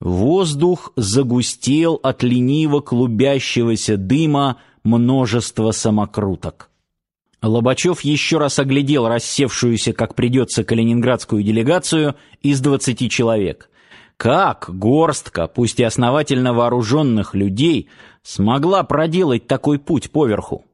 Воздух загустел от лениво клубящегося дыма множества самокруток. Лобачев еще раз оглядел рассевшуюся, как придется, калининградскую делегацию из двадцати человек. Как горстка, пусть и основательно вооруженных людей, смогла проделать такой путь поверху?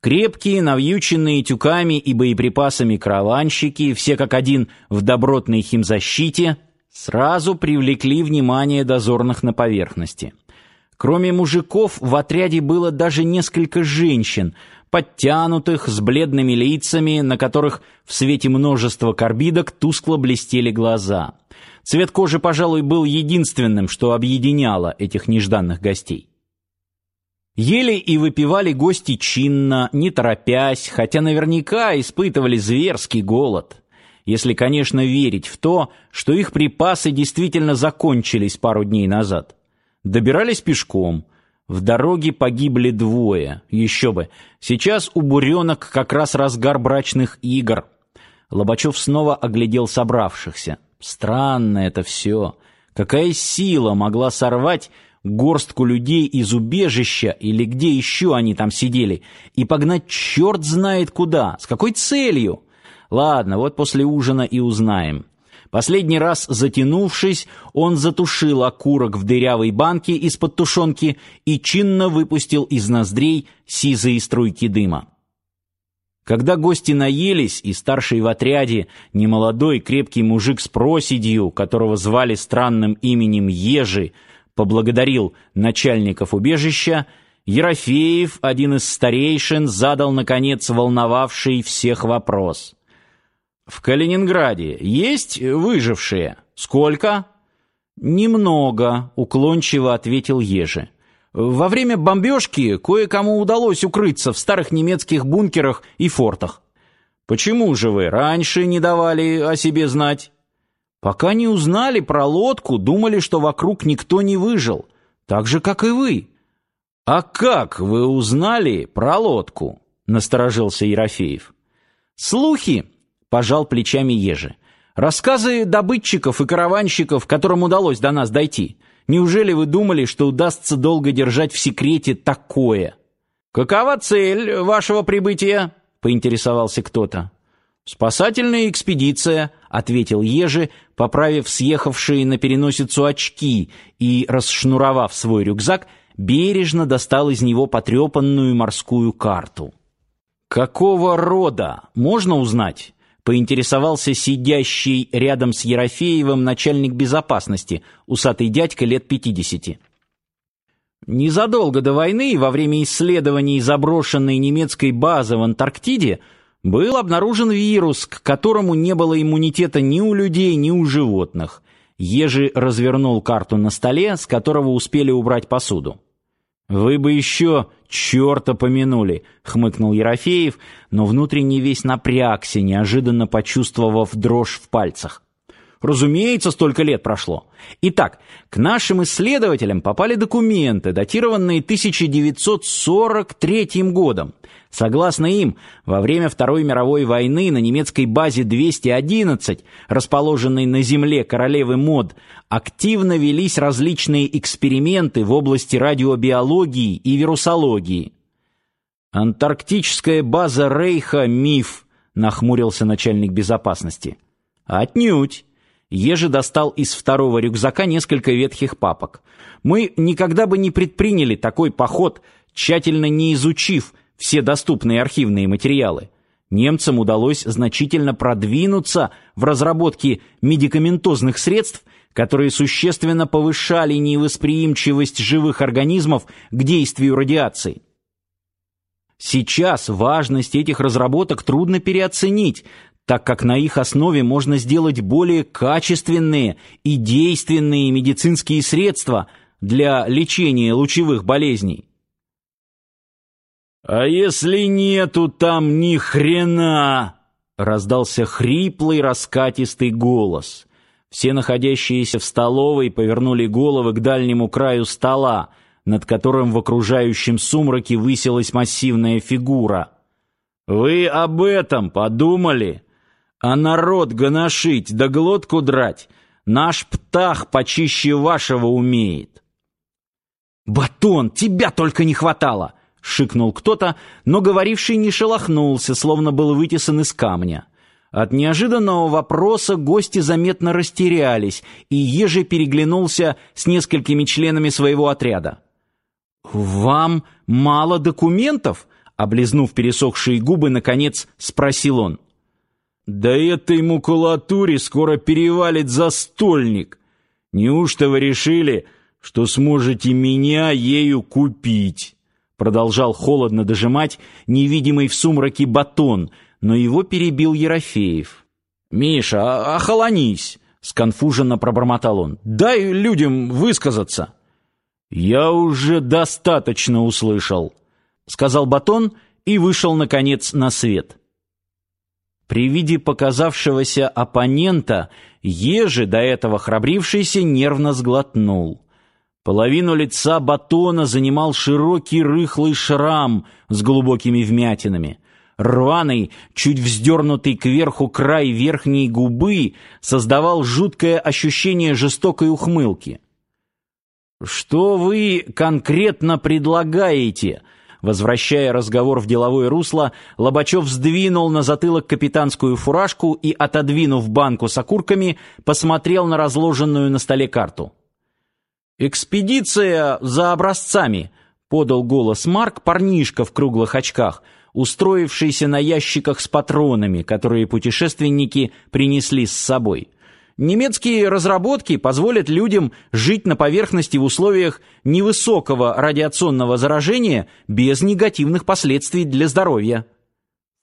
Крепкие, навьюченные тюками и боеприпасами караванщики, все как один в добротной химзащите, сразу привлекли внимание дозорных на поверхности. Кроме мужиков в отряде было даже несколько женщин, подтянутых, с бледными лицами, на которых в свете множества карбидок тускло блестели глаза. Цвет кожи, пожалуй, был единственным, что объединяло этих нежданных гостей. Ели и выпивали гости чинно, не торопясь, хотя наверняка испытывали зверский голод. Если, конечно, верить в то, что их припасы действительно закончились пару дней назад. Добирались пешком. В дороге погибли двое. Еще бы. Сейчас у буренок как раз разгар брачных игр. Лобачев снова оглядел собравшихся. Странно это все. Какая сила могла сорвать горстку людей из убежища или где еще они там сидели и погнать черт знает куда, с какой целью. Ладно, вот после ужина и узнаем. Последний раз затянувшись, он затушил окурок в дырявой банке из-под тушенки и чинно выпустил из ноздрей сизые струйки дыма. Когда гости наелись, и старший в отряде, немолодой крепкий мужик с проседью, которого звали странным именем Ежи, поблагодарил начальников убежища, Ерофеев, один из старейшин, задал наконец волновавший всех вопрос. В Калининграде есть выжившие? Сколько? Немного, уклончиво ответил Ежи. Во время бомбежки кое-кому удалось укрыться в старых немецких бункерах и фортах. Почему же вы раньше не давали о себе знать? Пока не узнали про лодку, думали, что вокруг никто не выжил, так же как и вы. А как вы узнали про лодку? насторожился Ерофеев. Слухи, пожал плечами Ежи. Рассказы добытчиков и караванщиков, которым удалось до нас дойти. Неужели вы думали, что удастся долго держать в секрете такое? Какова цель вашего прибытия? поинтересовался кто-то. Спасательная экспедиция, ответил Ежи, поправив съехавшие на переносицу очки и расшнуровав свой рюкзак, бережно достал из него потрепанную морскую карту. Какого рода? Можно узнать? Поинтересовался сидящий рядом с Ерофеевым начальник безопасности, усатый дядька лет пятидесяти. Незадолго до войны, во время исследований заброшенной немецкой базы в Антарктиде, был обнаружен вирус, к которому не было иммунитета ни у людей, ни у животных. Ежи развернул карту на столе, с которого успели убрать посуду. Вы бы еще черта помянули, хмыкнул Ерофеев, но внутренне весь напрягся, неожиданно почувствовав дрожь в пальцах. Разумеется, столько лет прошло. Итак, к нашим исследователям попали документы, датированные 1943 годом. Согласно им, во время Второй мировой войны на немецкой базе 211, расположенной на земле королевы Мод, активно велись различные эксперименты в области радиобиологии и вирусологии. Антарктическая база Рейха миф, нахмурился начальник безопасности. Отнюдь. Ежи достал из второго рюкзака несколько ветхих папок. Мы никогда бы не предприняли такой поход, тщательно не изучив все доступные архивные материалы. Немцам удалось значительно продвинуться в разработке медикаментозных средств, которые существенно повышали невосприимчивость живых организмов к действию радиации. Сейчас важность этих разработок трудно переоценить, так как на их основе можно сделать более качественные и действенные медицинские средства для лечения лучевых болезней. А если нету там ни хрена, раздался хриплый раскатистый голос. Все находящиеся в столовой повернули головы к дальнему краю стола, над которым в окружающем сумраке высилась массивная фигура. Вы об этом подумали? А народ гоношить да глотку драть Наш птах почище вашего умеет. Батон, тебя только не хватало, шикнул кто-то, но говоривший не шелохнулся, словно был вытесан из камня. От неожиданного вопроса гости заметно растерялись, и Ежи переглянулся с несколькими членами своего отряда. «Вам мало документов?» — облизнув пересохшие губы, наконец спросил он. «Да этой макулатуре скоро перевалит застольник. Неужто вы решили, что сможете меня ею купить?» Продолжал холодно дожимать невидимый в сумраке батон, но его перебил Ерофеев. «Миша, охолонись!» — сконфуженно пробормотал он. «Дай людям высказаться!» «Я уже достаточно услышал», — сказал Батон и вышел, наконец, на свет. При виде показавшегося оппонента Ежи, до этого храбрившийся, нервно сглотнул. Половину лица Батона занимал широкий рыхлый шрам с глубокими вмятинами. Рваный, чуть вздернутый кверху край верхней губы создавал жуткое ощущение жестокой ухмылки. Что вы конкретно предлагаете? Возвращая разговор в деловое русло, Лобачев сдвинул на затылок капитанскую фуражку и, отодвинув банку с окурками, посмотрел на разложенную на столе карту. «Экспедиция за образцами», — подал голос Марк, парнишка в круглых очках, устроившийся на ящиках с патронами, которые путешественники принесли с собой. Немецкие разработки позволят людям жить на поверхности в условиях невысокого радиационного заражения без негативных последствий для здоровья.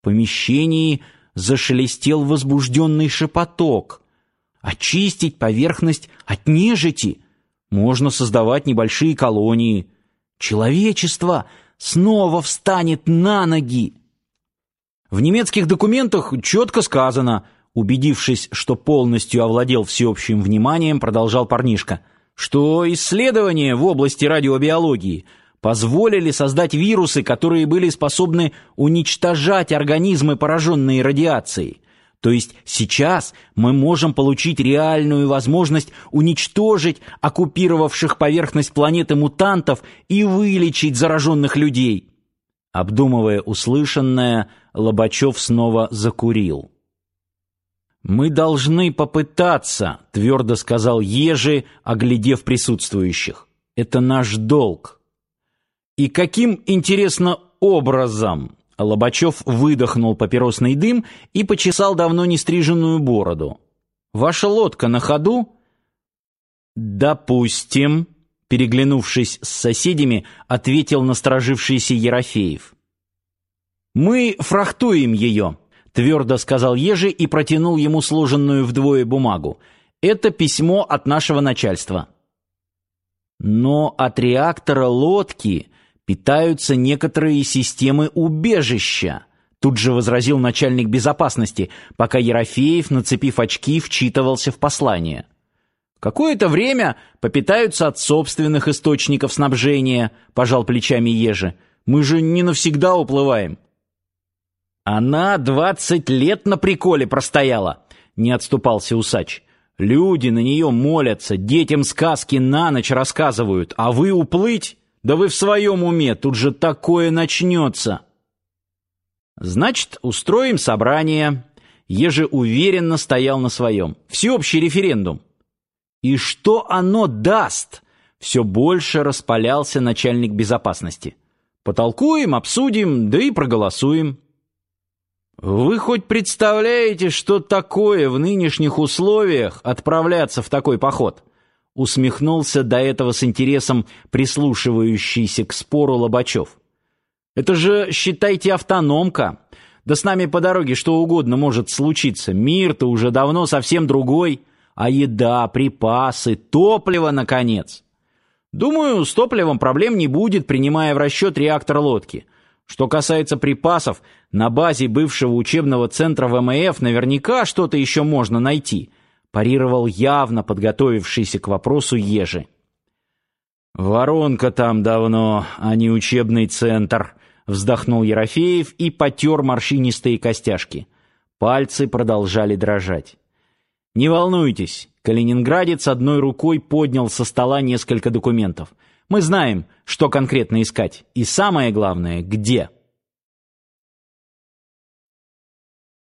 В помещении зашелестел возбужденный шепоток. Очистить поверхность от нежити. Можно создавать небольшие колонии. Человечество снова встанет на ноги. В немецких документах четко сказано – Убедившись, что полностью овладел всеобщим вниманием, продолжал парнишка, что исследования в области радиобиологии позволили создать вирусы, которые были способны уничтожать организмы, пораженные радиацией. То есть сейчас мы можем получить реальную возможность уничтожить оккупировавших поверхность планеты мутантов и вылечить зараженных людей. Обдумывая услышанное, Лобачев снова закурил. Мы должны попытаться, твердо сказал Ежи, оглядев присутствующих. Это наш долг. И каким интересно образом? Лобачев выдохнул папиросный дым и почесал давно не стриженную бороду. Ваша лодка на ходу? Допустим, переглянувшись с соседями, ответил насторожившийся Ерофеев. Мы фрахтуем ее твердо сказал Ежи и протянул ему сложенную вдвое бумагу. Это письмо от нашего начальства. Но от реактора лодки питаются некоторые системы убежища, тут же возразил начальник безопасности, пока Ерофеев, нацепив очки, вчитывался в послание. Какое-то время попитаются от собственных источников снабжения, пожал плечами Ежи. Мы же не навсегда уплываем. Она двадцать лет на приколе простояла, не отступался усач. Люди на нее молятся, детям сказки на ночь рассказывают, а вы уплыть? Да вы в своем уме, тут же такое начнется. Значит, устроим собрание. Еже уверенно стоял на своем. Всеобщий референдум. И что оно даст? Все больше распалялся начальник безопасности. Потолкуем, обсудим, да и проголосуем. Вы хоть представляете, что такое в нынешних условиях отправляться в такой поход? Усмехнулся до этого с интересом прислушивающийся к спору Лобачев. Это же, считайте, автономка. Да с нами по дороге что угодно может случиться. Мир-то уже давно совсем другой. А еда, припасы, топливо, наконец. Думаю, с топливом проблем не будет, принимая в расчет реактор лодки. Что касается припасов, на базе бывшего учебного центра ВМФ наверняка что-то еще можно найти, парировал явно подготовившийся к вопросу Ежи. Воронка там давно, а не учебный центр, вздохнул Ерофеев и потер морщинистые костяшки. Пальцы продолжали дрожать. Не волнуйтесь, Калининградец одной рукой поднял со стола несколько документов. Мы знаем, что конкретно искать, и самое главное, где.